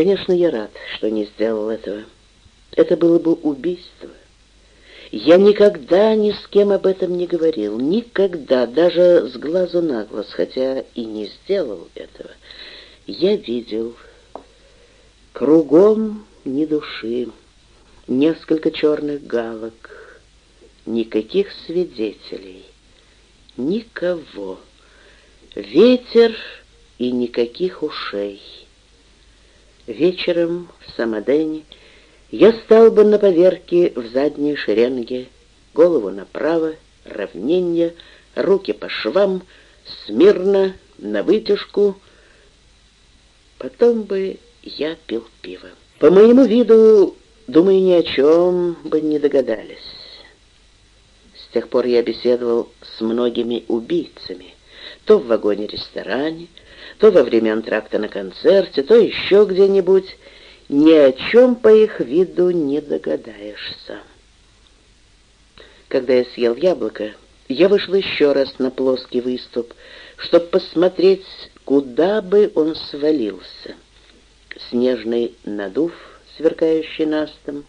Конечно, я рад, что не сделал этого. Это было бы убийство. Я никогда ни с кем об этом не говорил, никогда, даже с глазу на глаз, хотя и не сделал этого. Я видел кругом ни души, несколько черных галок, никаких свидетелей, никого, ветер и никаких ушей. Вечером в Самодене я стал бы на поверке в задней шеренге, голову направо, равнение, руки по швам, смирно, на вытяжку. Потом бы я пил пиво. По моему виду, думаю, ни о чем бы не догадались. С тех пор я беседовал с многими убийцами, то в вагоне-ресторане, то во время антракта на концерте, то еще где-нибудь, ни о чем по их виду не догадаешься. Когда я съел яблоко, я вышел еще раз на плоский выступ, чтобы посмотреть, куда бы он свалился. Снежный надув, сверкающий настом.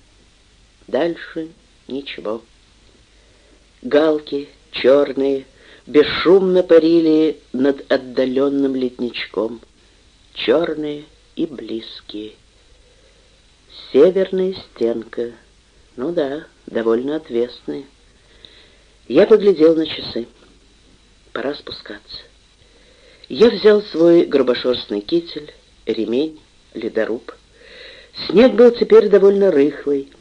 Дальше ничего. Галки черные, бесшумно парили над отдаленным ледничком, черные и близкие. Северная стенка. Ну да, довольно отвесная. Я поглядел на часы. Пора спускаться. Я взял свой грубошерстный китель, ремень, ледоруб. Снег был теперь довольно рыхлый,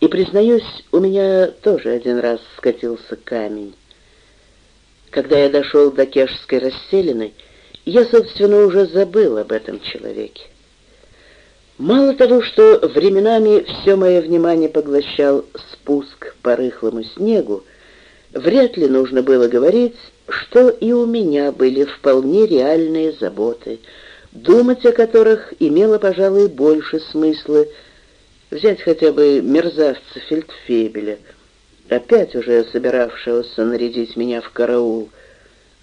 и, признаюсь, у меня тоже один раз скатился камень. Когда я дошел до Кешской расселины, я, собственно, уже забыл об этом человеке. Мало того, что временами все мое внимание поглощал спуск по рыхлому снегу, вряд ли нужно было говорить, что и у меня были вполне реальные заботы, думать о которых имело, пожалуй, больше смысла. Взять хотя бы мерзавца Фельдфебеля, опять уже собиравшегося нарядить меня в караул,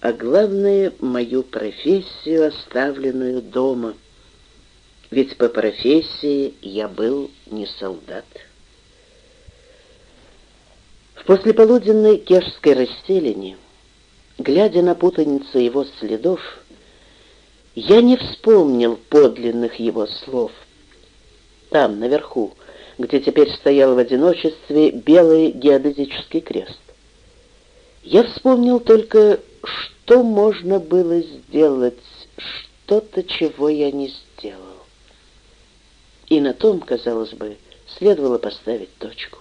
а главное, мою профессию, оставленную дома — ведь по профессии я был не солдат. В послеполуденной кешской расселине, глядя на путаницу его следов, я не вспомнил подлинных его слов. Там, наверху, где теперь стоял в одиночестве белый геодезический крест. Я вспомнил только, что можно было сделать, что-то, чего я не сделал. И на том, казалось бы, следовало поставить точку.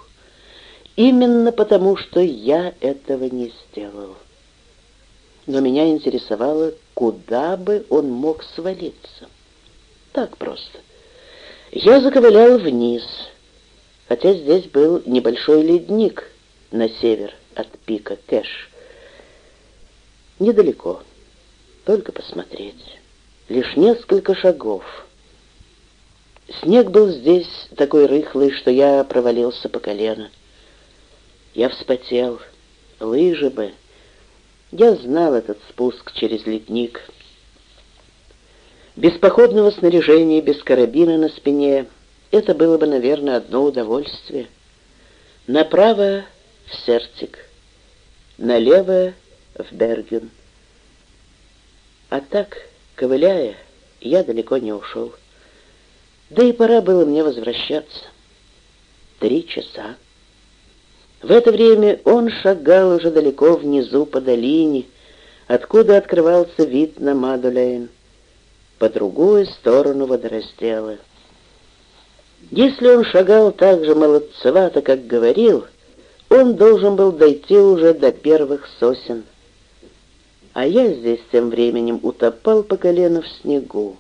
Именно потому, что я этого не сделал. Но меня интересовало, куда бы он мог свалиться. Так просто. Я заковылял вниз, хотя здесь был небольшой ледник на север от пика Кэш. Недалеко, только посмотреть. Лишь несколько шагов — Снег был здесь такой рыхлый, что я провалился по колено. Я вспотел. Лыжи бы. Я знал этот спуск через ледник. Без походного снаряжения, без карабина на спине это было бы, наверное, одно удовольствие. Направо — в Сертик, налево — в Берген. А так, ковыляя, я далеко не ушел. Да и пора было мне возвращаться. Три часа. В это время он шагал уже далеко внизу по долине, откуда открывался вид на Мадулейн, по другую сторону водораздела. Если он шагал так же молодцевато, как говорил, он должен был дойти уже до первых сосен. А я здесь тем временем утопал по колено в снегу.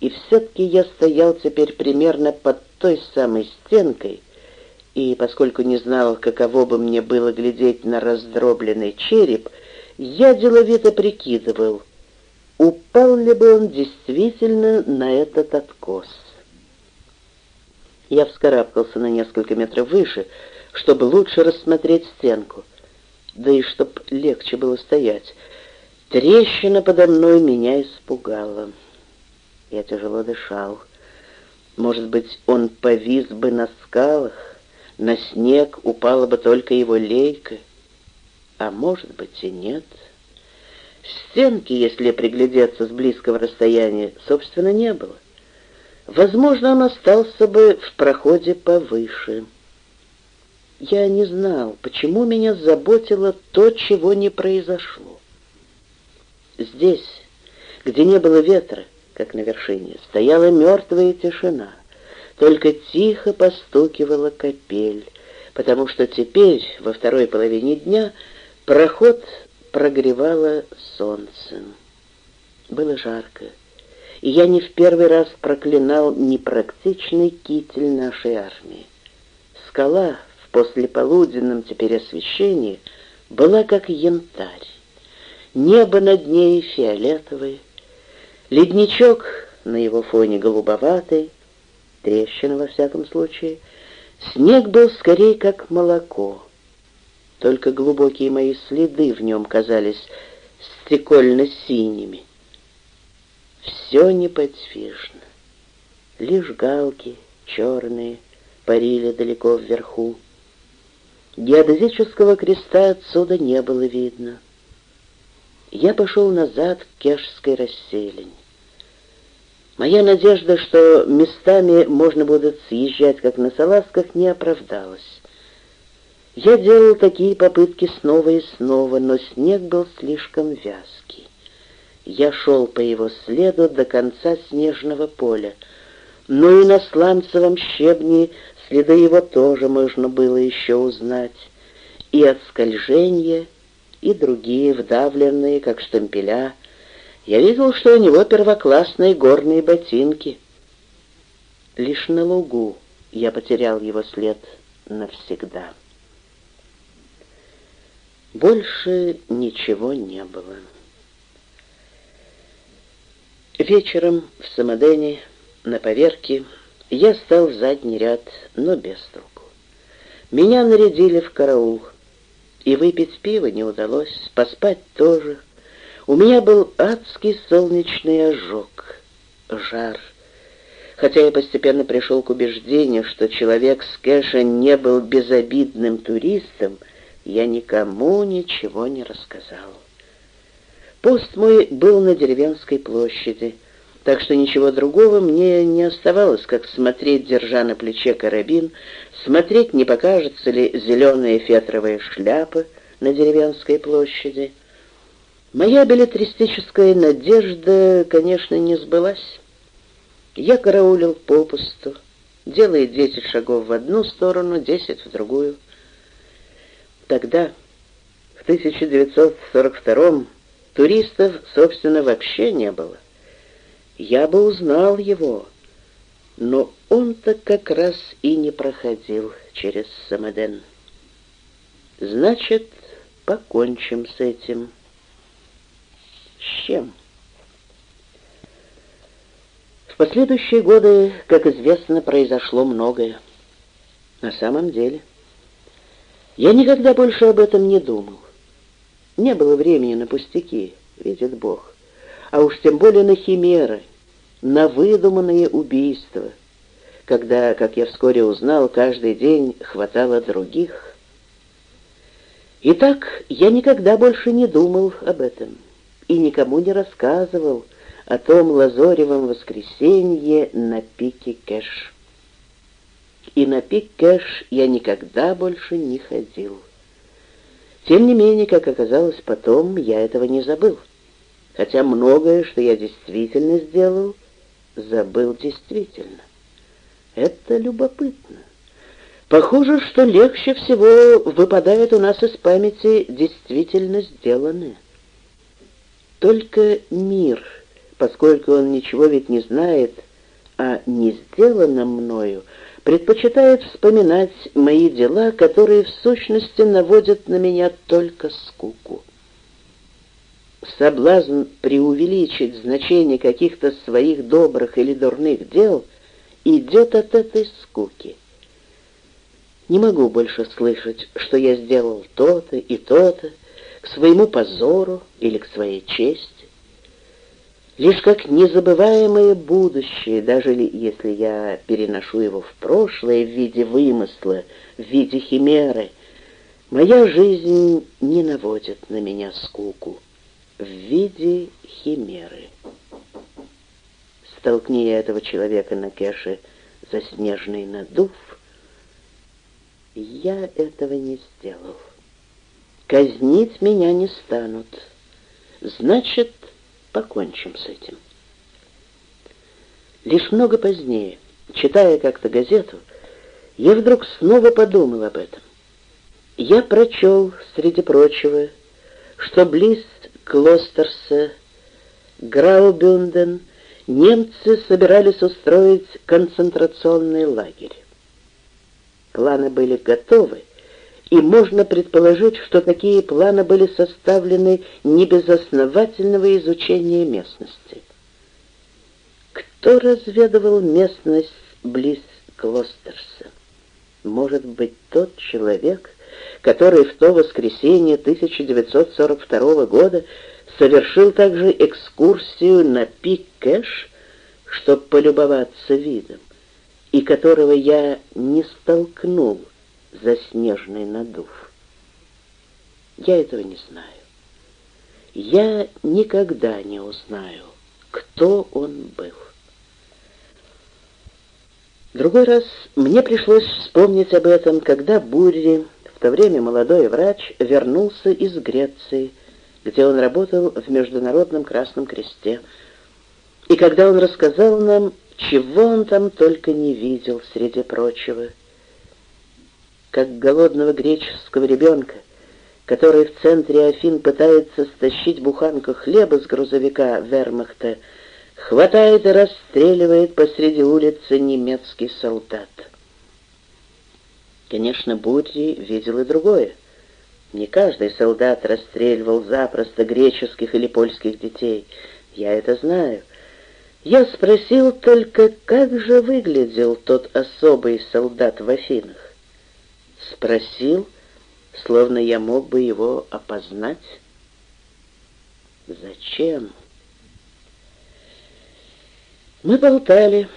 И все-таки я стоял теперь примерно под той самой стенкой, и поскольку не знал, каково бы мне было глядеть на раздробленный череп, я деловито прикидывал, упал ли бы он действительно на этот откос. Я вскарабкался на несколько метров выше, чтобы лучше рассмотреть стенку, да и чтоб легче было стоять. Трещина подо мной меня испугала. Я тяжело дышал. Может быть, он повис бы на скалах, на снег упала бы только его лейка, а может быть и нет. Стенки, если приглядеться с близкого расстояния, собственно, не было. Возможно, он остался бы в проходе повыше. Я не знал, почему меня заботило то, чего не произошло. Здесь, где не было ветра, как на вершине, стояла мертвая тишина. Только тихо постукивала капель, потому что теперь, во второй половине дня, проход прогревало солнце. Было жарко, и я не в первый раз проклинал непрактичный китель нашей армии. Скала в послеполуденном теперь освещении была как янтарь. Небо над ней фиолетовое, ледничок на его фоне голубоватый, трещина во всяком случае. Снег был скорее как молоко, только глубокие мои следы в нем казались стекольно-синими. Все неподвижно, лишь галки черные парили далеко вверху. Геодезического креста отсюда не было видно. Я пошел назад к Кешской расселине. Моя надежда, что местами можно будет съезжать, как на салазках, не оправдалась. Я делал такие попытки снова и снова, но снег был слишком вязкий. Я шел по его следу до конца снежного поля, но и на сланцевом щебне следы его тоже можно было еще узнать, и от скольжения, и другие вдавленные, как штампеля, я видел, что у него первоклассные горные ботинки. Лишь на лугу я потерял его след навсегда. Больше ничего не было. Вечером в Самодене на поверке я стал в задний ряд, но без толку. Меня нарядили в караул, и выпить пиво не удалось, поспать тоже. У меня был адский солнечный ожог, жар. Хотя я постепенно пришел к убеждению, что человек с Кэша не был безобидным туристом, я никому ничего не рассказал. Пост мой был на деревенской площади, так что ничего другого мне не оставалось, как смотреть, держа на плече карабин, смотреть, не покажется ли зеленая фетровая шляпа на деревенской площади — Моя билетристическая надежда, конечно, не сбылась. Я караулил попусту, делая десять шагов в одну сторону, десять в другую. Тогда, в 1942 туристов, собственно, вообще не было. Я бы узнал его, но он-то как раз и не проходил через Самоден. Значит, покончим с этим чем? В последующие годы, как известно, произошло многое. На самом деле, я никогда больше об этом не думал. Не было времени на пустяки, видит Бог, а уж тем более на химеры, на выдуманные убийства, когда, как я вскоре узнал, каждый день хватало других. Итак, я никогда больше не думал об этом и никому не рассказывал о том лазоревом воскресенье на пике Кэш. И на пик Кэш я никогда больше не ходил. Тем не менее, как оказалось потом, я этого не забыл. Хотя многое, что я действительно сделал, забыл действительно. Это любопытно. Похоже, что легче всего выпадает у нас из памяти действительно сделанное. Только мир, поскольку он ничего ведь не знает о не сделанном мною, предпочитает вспоминать мои дела, которые в сущности наводят на меня только скуку. Соблазн преувеличить значение каких-то своих добрых или дурных дел идет от этой скуки. Не могу больше слышать, что я сделал то-то и то-то, к своему позору или к своей чести. Лишь как незабываемое будущее, даже если я переношу его в прошлое в виде вымысла, в виде химеры. Моя жизнь не наводит на меня скуку в виде химеры. Столкни я этого человека на кэше за снежный надув, я этого не сделал. Казнить меня не станут. Значит, покончим с этим. Лишь много позднее, читая как-то газету, я вдруг снова подумал об этом. Я прочел, среди прочего, что близ Клостерса, Граубюнден, немцы собирались устроить концентрационный лагерь. Планы были готовы, и можно предположить, что такие планы были составлены не без основательного изучения местности. Кто разведывал местность близ Клостерса? Может быть, тот человек, который в то воскресенье 1942 года совершил также экскурсию на пик Кэш, чтобы полюбоваться видом, и которого я не столкнул за снежный надув. Я этого не знаю. Я никогда не узнаю, кто он был. Другой раз мне пришлось вспомнить об этом, когда Бурри, в то время молодой врач, вернулся из Греции, где он работал в Международном Красном Кресте, и когда он рассказал нам, чего он там только не видел среди прочего — как голодного греческого ребенка, который в центре Афин пытается стащить буханку хлеба с грузовика вермахта, хватает и расстреливает посреди улицы немецкий солдат. Конечно, Будри видел и другое. Не каждый солдат расстреливал запросто греческих или польских детей. Я это знаю. Я спросил только, как же выглядел тот особый солдат в Афинах. Спросил, словно я мог бы его опознать. Зачем? Мы болтали,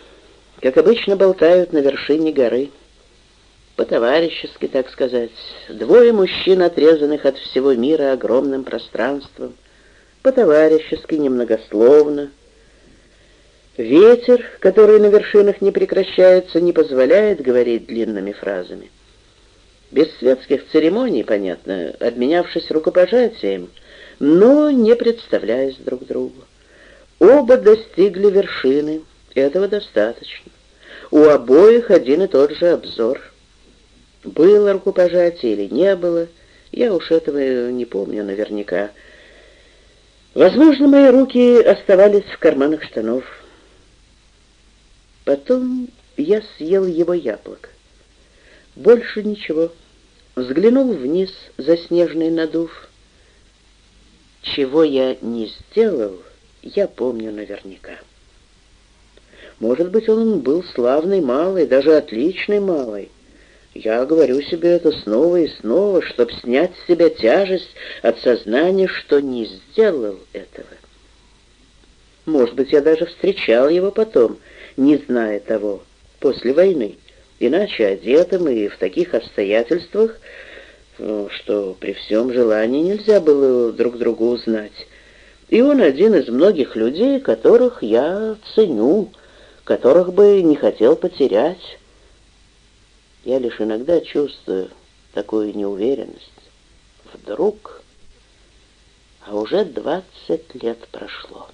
как обычно болтают на вершине горы. По-товарищески, так сказать. Двое мужчин, отрезанных от всего мира огромным пространством. По-товарищески, немногословно. Ветер, который на вершинах не прекращается, не позволяет говорить длинными фразами без светских церемоний, понятно, обменявшись рукопожатием, но не представляясь друг другу. Оба достигли вершины, этого достаточно. У обоих один и тот же обзор. Было рукопожатие или не было, я уж этого не помню наверняка. Возможно, мои руки оставались в карманах штанов. Потом я съел его яблоко. Больше ничего. Взглянул вниз за снежный надув. Чего я не сделал, я помню наверняка. Может быть, он был славный малый, даже отличный малый. Я говорю себе это снова и снова, чтобы снять с себя тяжесть от сознания, что не сделал этого. Может быть, я даже встречал его потом, не зная того, после войны иначе одетым и в таких обстоятельствах, ну, что при всем желании нельзя было друг друга узнать. И он один из многих людей, которых я ценю, которых бы не хотел потерять. Я лишь иногда чувствую такую неуверенность. Вдруг, а уже двадцать лет прошло.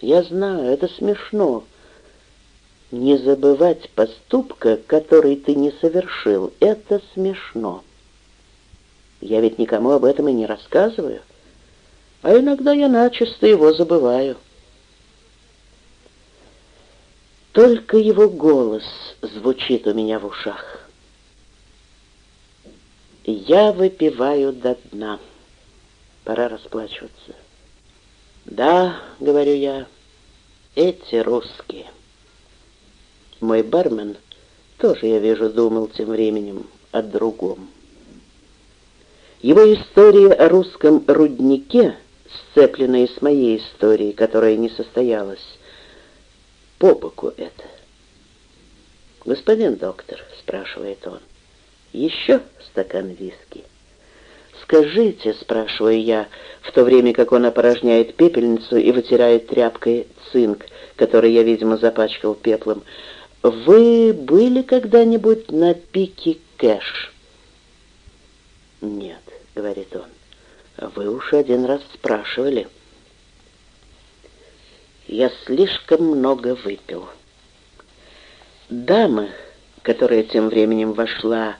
Я знаю, это смешно, — не забывать поступка, который ты не совершил, это смешно. Я ведь никому об этом и не рассказываю, а иногда я начисто его забываю. Только его голос звучит у меня в ушах. Я выпиваю до дна. Пора расплачиваться. Да, говорю я, эти русские. Мой бармен тоже, я вижу, думал тем временем о другом. Его история о русском руднике сцепленные с моей историей, которая не состоялась. По боку это. «Господин доктор», — спрашивает он, — «еще стакан виски?» «Скажите», — спрашиваю я, в то время как он опорожняет пепельницу и вытирает тряпкой цинк, который я, видимо, запачкал пеплом, «вы были когда-нибудь на пике кэш?» «Нет», — говорит он, — «вы уж один раз спрашивали». Я слишком много выпил. Дама, которая тем временем вошла,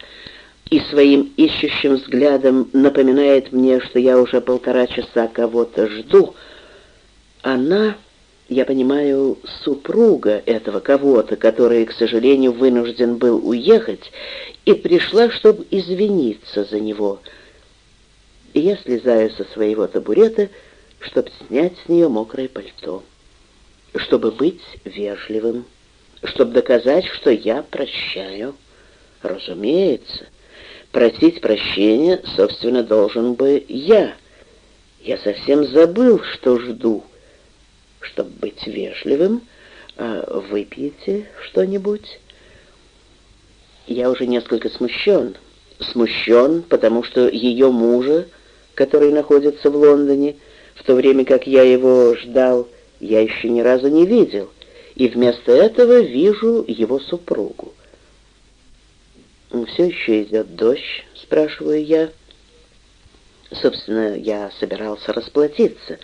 и своим ищущим взглядом напоминает мне, что я уже полтора часа кого-то жду, она, я понимаю, супруга этого кого-то, который, к сожалению, вынужден был уехать, и пришла, чтобы извиниться за него. И я слезаю со своего табурета, чтобы снять с нее мокрое пальто, чтобы быть вежливым, чтобы доказать, что я прощаю. Разумеется, Просить прощения, собственно, должен бы я. Я совсем забыл, что жду. Чтобы быть вежливым, а выпьете что-нибудь? Я уже несколько смущен. Смущен, потому что ее мужа, который находится в Лондоне, в то время как я его ждал, я еще ни разу не видел, и вместо этого вижу его супругу. «Все еще идет дождь?» — спрашиваю я. Собственно, я собирался расплатиться.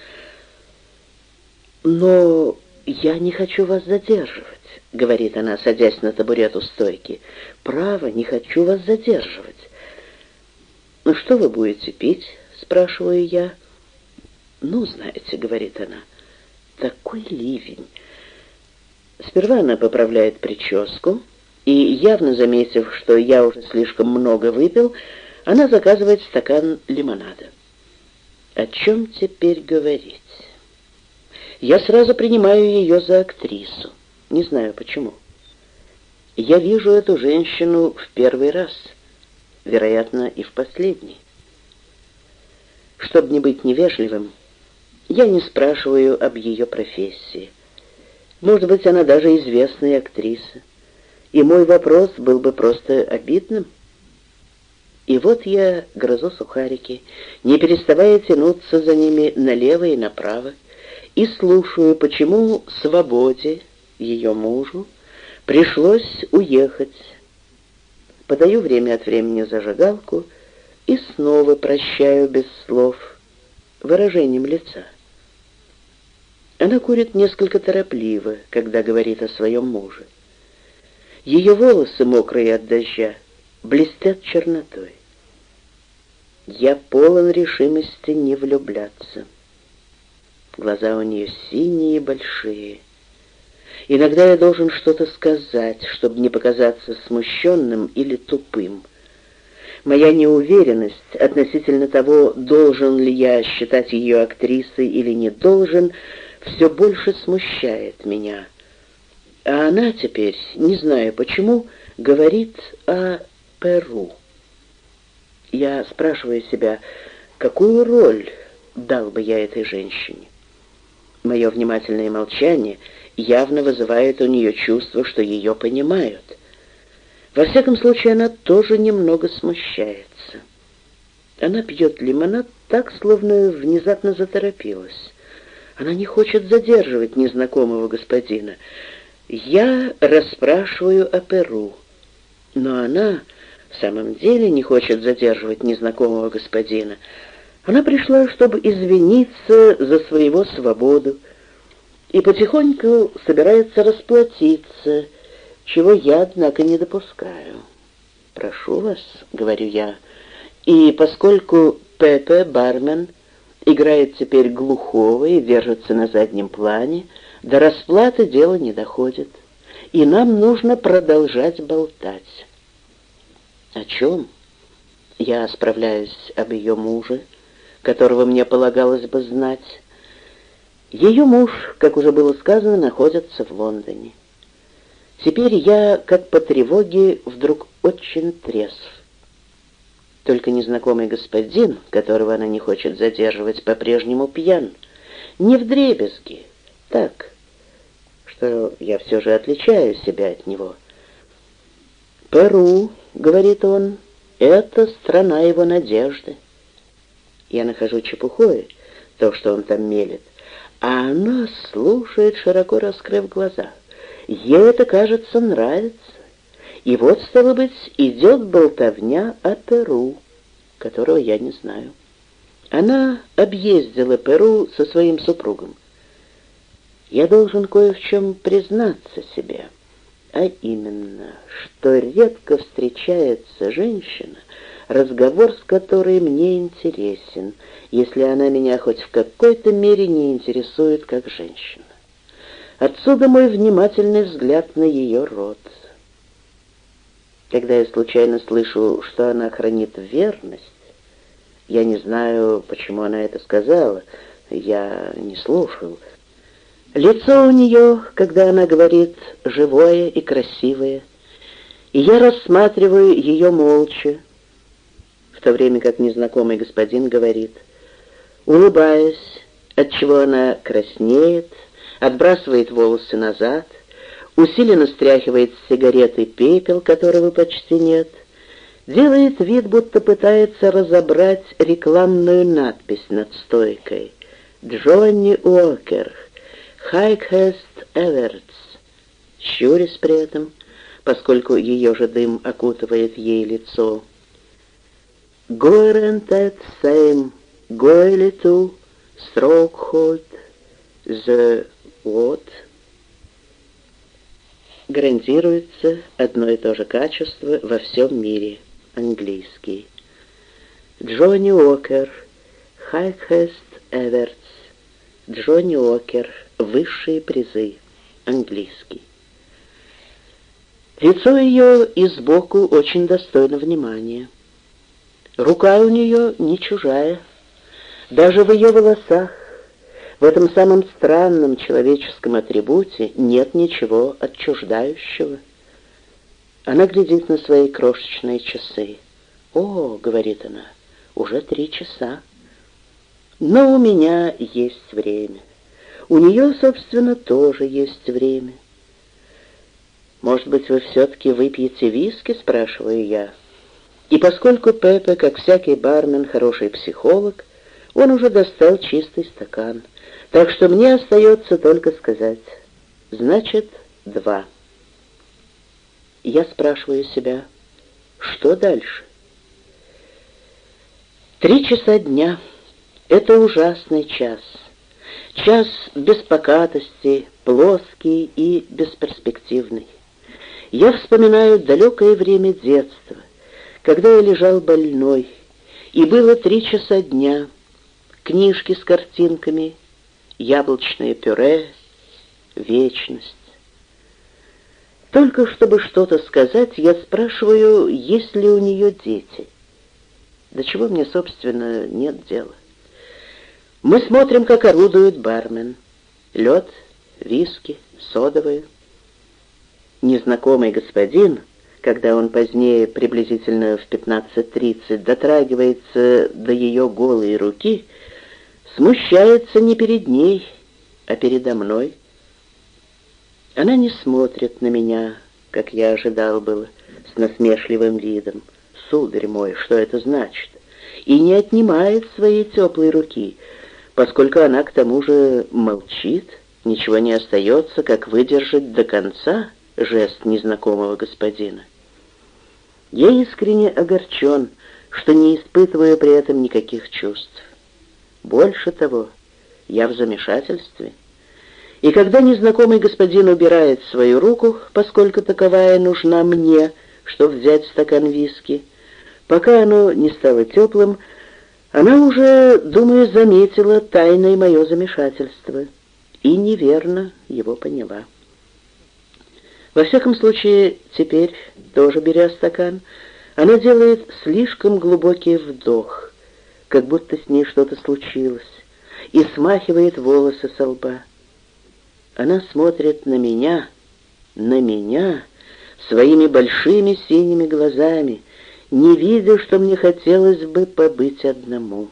«Но я не хочу вас задерживать», — говорит она, садясь на табурет у стойки. «Право, не хочу вас задерживать». «Ну что вы будете пить?» — спрашиваю я. «Ну, знаете», — говорит она, — «такой ливень». Сперва она поправляет прическу, и, явно заметив, что я уже слишком много выпил, она заказывает стакан лимонада. О чем теперь говорить? Я сразу принимаю ее за актрису. Не знаю почему. Я вижу эту женщину в первый раз, вероятно, и в последний. Чтобы не быть невежливым, я не спрашиваю об ее профессии. Может быть, она даже известная актриса и мой вопрос был бы просто обидным. И вот я грызу сухарики, не переставая тянуться за ними налево и направо, и слушаю, почему свободе, ее мужу, пришлось уехать. Подаю время от времени зажигалку и снова прощаю без слов, выражением лица. Она курит несколько торопливо, когда говорит о своем муже. Ее волосы, мокрые от дождя, блестят чернотой. Я полон решимости не влюбляться. Глаза у нее синие большие. Иногда я должен что-то сказать, чтобы не показаться смущенным или тупым. Моя неуверенность относительно того, должен ли я считать ее актрисой или не должен, все больше смущает меня. А она теперь, не знаю почему, говорит о Перу. Я спрашиваю себя, какую роль дал бы я этой женщине? Мое внимательное молчание явно вызывает у нее чувство, что ее понимают. Во всяком случае, она тоже немного смущается. Она пьет лимонад так, словно внезапно заторопилась. Она не хочет задерживать незнакомого господина. Я расспрашиваю о Перу, но она в самом деле не хочет задерживать незнакомого господина. Она пришла, чтобы извиниться за своего свободу, и потихоньку собирается расплатиться, чего я, однако, не допускаю. «Прошу вас», — говорю я, и поскольку Пепе, бармен, играет теперь глухого и держится на заднем плане, — до расплаты дело не доходит, и нам нужно продолжать болтать. О чем? Я справляюсь об ее муже, которого мне полагалось бы знать. Ее муж, как уже было сказано, находится в Лондоне. Теперь я, как по тревоге, вдруг очень трезв. Только незнакомый господин, которого она не хочет задерживать, по-прежнему пьян. Не в дребезги, так, что я все же отличаю себя от него. «Перу», — говорит он, — «это страна его надежды». Я нахожу чепухой то, что он там мелет, а она слушает, широко раскрыв глаза. Ей это, кажется, нравится. И вот, стало быть, идет болтовня о Перу, которого я не знаю. Она объездила Перу со своим супругом. Я должен кое в чем признаться себе, а именно, что редко встречается женщина, разговор с которой мне интересен, если она меня хоть в какой-то мере не интересует как женщина. Отсюда мой внимательный взгляд на ее род. Когда я случайно слышу, что она хранит верность, я не знаю, почему она это сказала, я не слушал. Лицо у нее, когда она говорит, живое и красивое, и я рассматриваю ее молча, в то время как незнакомый господин говорит, улыбаясь, отчего она краснеет, отбрасывает волосы назад, усиленно стряхивает с сигареты пепел, которого почти нет, делает вид, будто пытается разобрать рекламную надпись над стойкой «Джонни Уокер, Хайкхест Эвертс», щурясь при этом, поскольку ее же дым окутывает ей лицо. «Гойрентет сейм, гойлиту, строкхольт, the what?» гарантируется одно и то же качество во всем мире – английский. Джонни Уокер, Хайкхест Эвертс, Джонни Уокер, высшие призы, английский. Лицо ее и сбоку очень достойно внимания. Рука у нее не чужая. Даже в ее волосах в этом самом странном человеческом атрибуте нет ничего отчуждающего. Она глядит на свои крошечные часы. «О, — говорит она, — уже три часа. Но у меня есть время. У нее, собственно, тоже есть время. «Может быть, вы все-таки выпьете виски?» — спрашиваю я. И поскольку Пепе, как всякий бармен, хороший психолог, он уже достал чистый стакан — так что мне остается только сказать, значит, два. Я спрашиваю себя, что дальше? Три часа дня — это ужасный час. Час без плоский и бесперспективный. Я вспоминаю далекое время детства, когда я лежал больной, и было три часа дня, книжки с картинками — яблочное пюре, вечность. Только чтобы что-то сказать, я спрашиваю, есть ли у нее дети. До чего мне, собственно, нет дела. Мы смотрим, как орудует бармен. Лед, виски, содовые. Незнакомый господин, когда он позднее, приблизительно в 15.30, дотрагивается до ее голой руки, смущается не перед ней, а передо мной. Она не смотрит на меня, как я ожидал было, с насмешливым видом. Сударь мой, что это значит? И не отнимает своей теплой руки, поскольку она к тому же молчит, ничего не остается, как выдержать до конца жест незнакомого господина. Я искренне огорчен, что не испытываю при этом никаких чувств. Больше того, я в замешательстве. И когда незнакомый господин убирает свою руку, поскольку таковая нужна мне, чтобы взять стакан виски, пока оно не стало теплым, она уже, думаю, заметила тайное мое замешательство и неверно его поняла. Во всяком случае, теперь, тоже беря стакан, она делает слишком глубокий вдох — как будто с ней что-то случилось, и смахивает волосы со лба. Она смотрит на меня, на меня, своими большими синими глазами, не видя, что мне хотелось бы побыть одному.